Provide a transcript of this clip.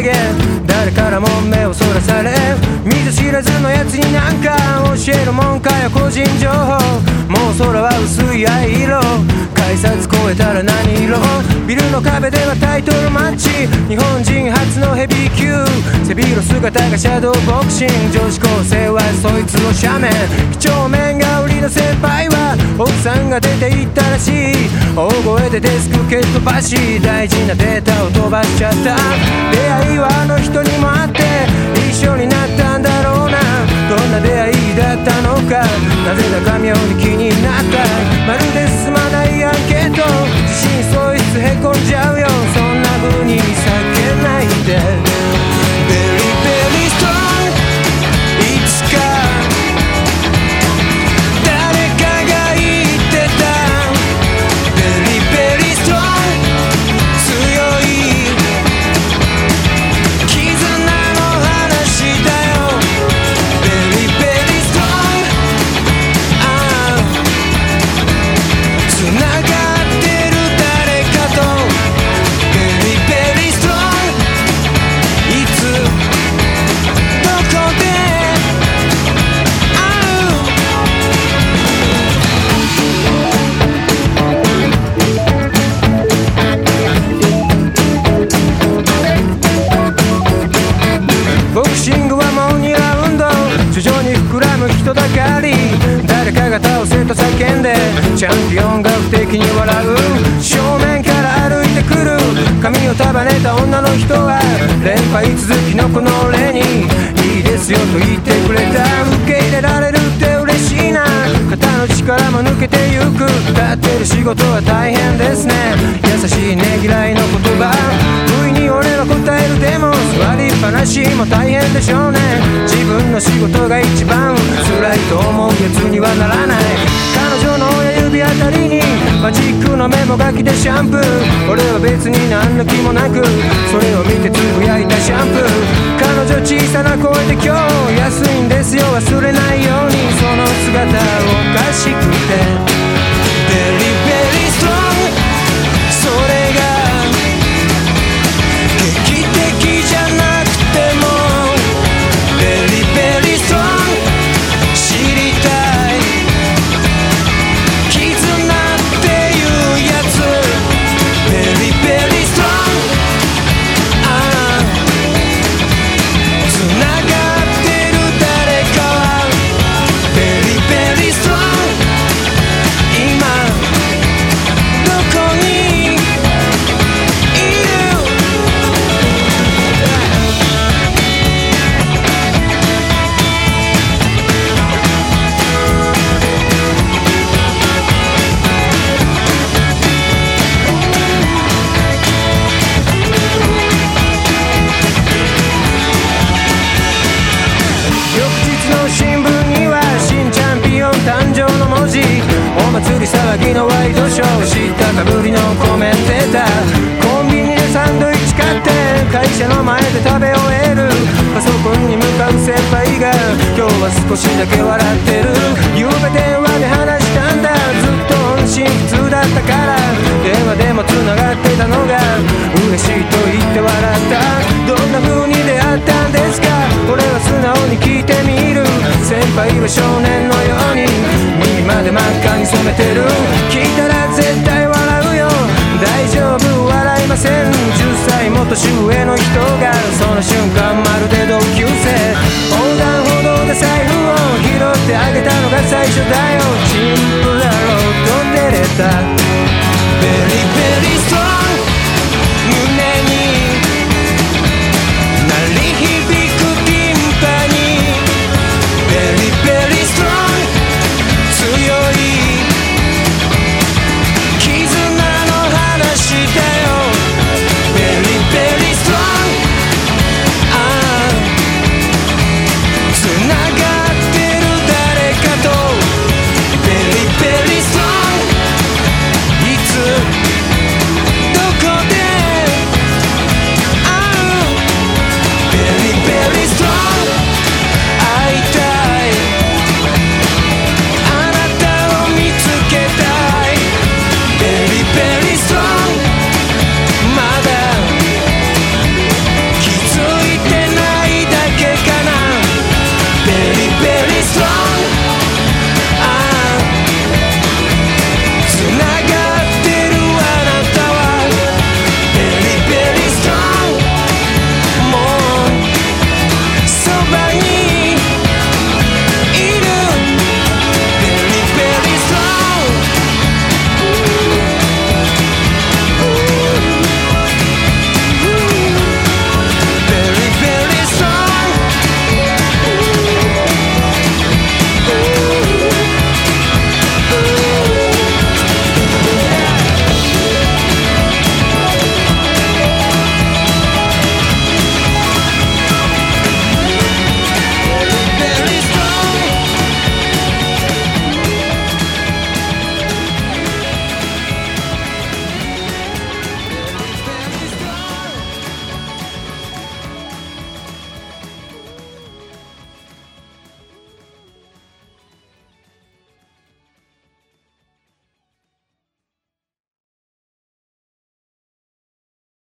げ誰からも目をそらされ見ず知らずのやつになんか教えるもんかよ個人情報。もう空は薄い藍色。改札越えたら何色。ビルの壁ではタイトルマッチ。日本人初のヘビー級。背広姿がシャドーボクシング。女子高生はそいつの斜面。几帳面が売りの先輩は奥さんが出て行ったらしい。大声でデスク蹴っ飛ばし大事なデータを飛ばしちゃった。出会いはあの人にもあって一緒になったんだろうな。どんな出会いだったのか。なぜだか妙に気にチャンピオンが不敵に笑う正面から歩いてくる髪を束ねた女の人は連敗続きのこの例にいいですよと言ってくれた受け入れられるって嬉しいな。肩の力も抜けてゆく。立ってる仕事は大変ですね。優しいねぎらいの言葉。不意に俺は答える。でも座りっぱなしも大変でしょうね。自分の仕事が一番辛いと思うやつにはならない。日当たりにマジックのメモ書きでシャンプー。俺は別に何の気もなく。それを見てつぶやいたシャンプー。彼女小さな声で今日安いんですよ。忘れないように。その姿おかしくて。ぎのワイドショー知ったかぶりのコメンテーターコンビニでサンドイッチ買って会社の前で食べ終える。パソコンに向かう先輩が今日は少しだけ笑ってる。夕べ電話で話したんだ。ずっと音信不通だったから。電話でも繋がってたのが嬉しいと言って笑った。どんな風に出会ったんですか？俺は素直に聞いてみる。先輩は少年のようにで真っ赤に染めてる。聞いたら絶対笑うよ。大丈夫笑いません。10歳も年上の人がその瞬間まるで同級生。横断歩道で財布を拾ってあげたのが最初だよ。チンプラロ飛んでれた